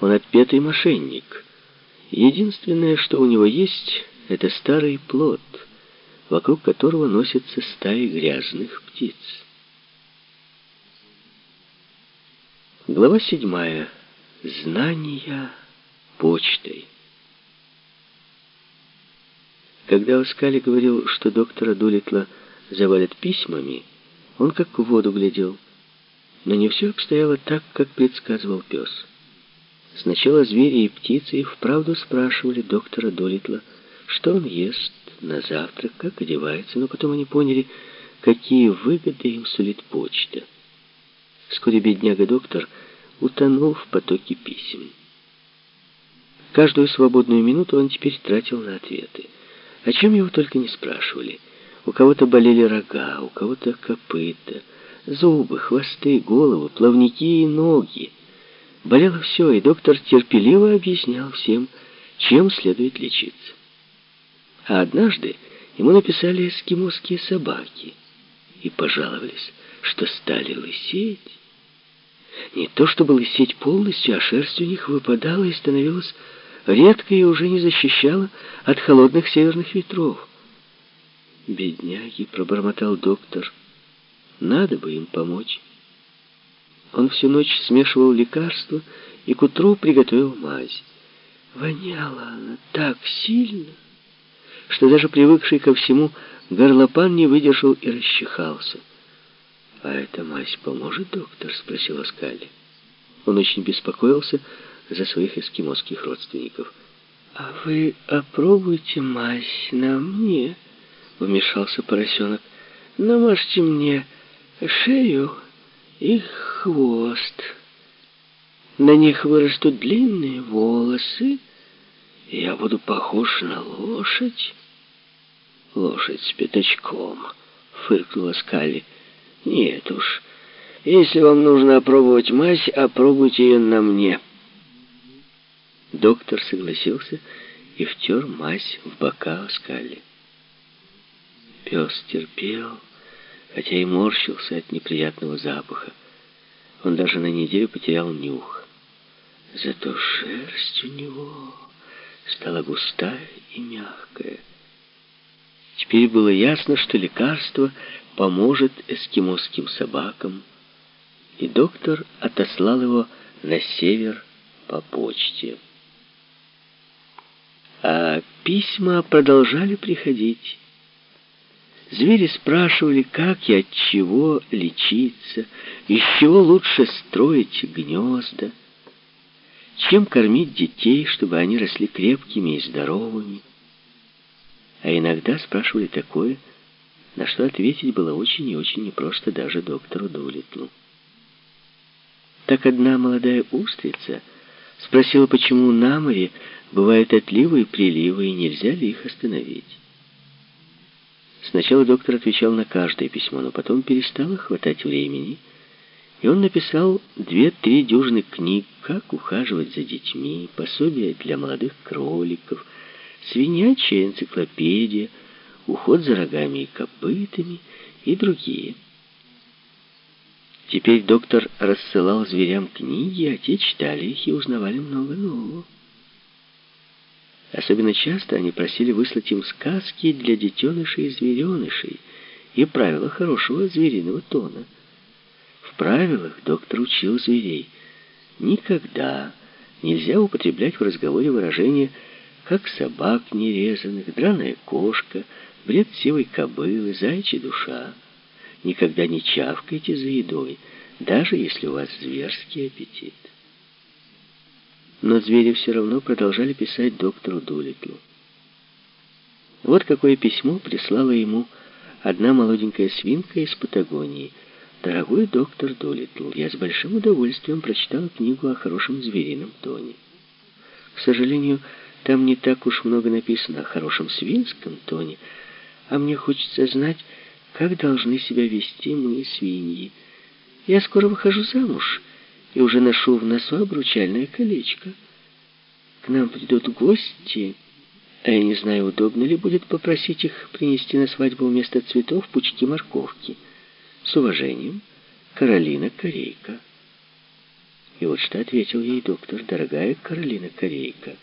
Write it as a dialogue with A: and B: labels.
A: Он отпетый мошенник. Единственное, что у него есть, это старый плод, вокруг которого носятся стаи грязных птиц. Глава седьмая. Знания почтой. Когда Оскали говорил, что доктора Дулитла завалят письмами, он как в воду глядел. Но не все обстояло так, как предсказывал пес. Сначала звери и птицы и вправду спрашивали доктора Долитла, что он ест на завтрак, как одевается, но потом они поняли, какие выгоды им сулит почта. Вскоре бедняга-доктор утонул в потоке писем. Каждую свободную минуту он теперь тратил на ответы. О чем его только не спрашивали. У кого-то болели рога, у кого-то копыта, зубы, хвосты, головы, плавники и ноги. Болело все, и доктор терпеливо объяснял всем, чем следует лечиться. А однажды ему написали эскимосские собаки и пожаловались, что стали лысеть. Не то чтобы лысеть полностью, а шерсть у них выпадала и становилась редкой и уже не защищала от холодных северных ветров. «Бедняги», — пробормотал доктор, — «надо бы им помочь». Он всю ночь смешивал лекарства и к утру приготовил мазь. Воняла она так сильно, что даже привыкший ко всему горлопан не выдержал и расчихался. «А эта мазь поможет, доктор?» — спросил Скалли. Он очень беспокоился за своих эскимосских родственников. «А вы опробуйте мазь на мне», — вмешался поросенок. «Намажьте мне шею и хвост. На них вырастут длинные волосы, я буду похож на лошадь. Лошадь с пятачком, фыркнула Скали. Нет уж, если вам нужно опробовать мазь, опробуйте ее на мне. Доктор согласился и втер мазь в бока Скали. Пес терпел, хотя и морщился от неприятного запаха. Он даже на неделю потерял нюх. Зато шерсть у него стала густая и мягкая. Теперь было ясно, что лекарство поможет эскимосским собакам, и доктор отослал его на север по почте. А письма продолжали приходить. Звери спрашивали, как и от чего лечиться, из чего лучше строить гнезда, чем кормить детей, чтобы они росли крепкими и здоровыми. А иногда спрашивали такое, на что ответить было очень и очень непросто даже доктору Дулитлу. Так одна молодая устрица спросила, почему на море бывают отливы и приливы, и нельзя ли их остановить. Сначала доктор отвечал на каждое письмо, но потом перестало хватать времени, и он написал две-три дюжины книг, как ухаживать за детьми, пособия для молодых кроликов, свинячья энциклопедия, уход за рогами и копытами и другие. Теперь доктор рассылал зверям книги, а те читали их и узнавали много нового. Особенно часто они просили выслать им сказки для детенышей и зверенышей и правила хорошего звериного тона. В правилах доктор учил зверей. Никогда нельзя употреблять в разговоре выражения «как собак нерезанных», «драная кошка», «бред сивой кобылы», «зайчья душа». Никогда не чавкайте за едой, даже если у вас зверский аппетит. Но звери все равно продолжали писать доктору Дулитлу. Вот какое письмо прислала ему одна молоденькая свинка из Патагонии. «Дорогой доктор Дулитл, я с большим удовольствием прочитала книгу о хорошем зверином тоне. К сожалению, там не так уж много написано о хорошем свинском тоне, а мне хочется знать, как должны себя вести мы, свиньи. Я скоро выхожу замуж» и уже ношу в носу обручальное колечко. К нам придут гости, а я не знаю, удобно ли будет попросить их принести на свадьбу вместо цветов пучки морковки. С уважением, Каролина Корейка. И вот что ответил ей доктор, дорогая Каролина Корейка.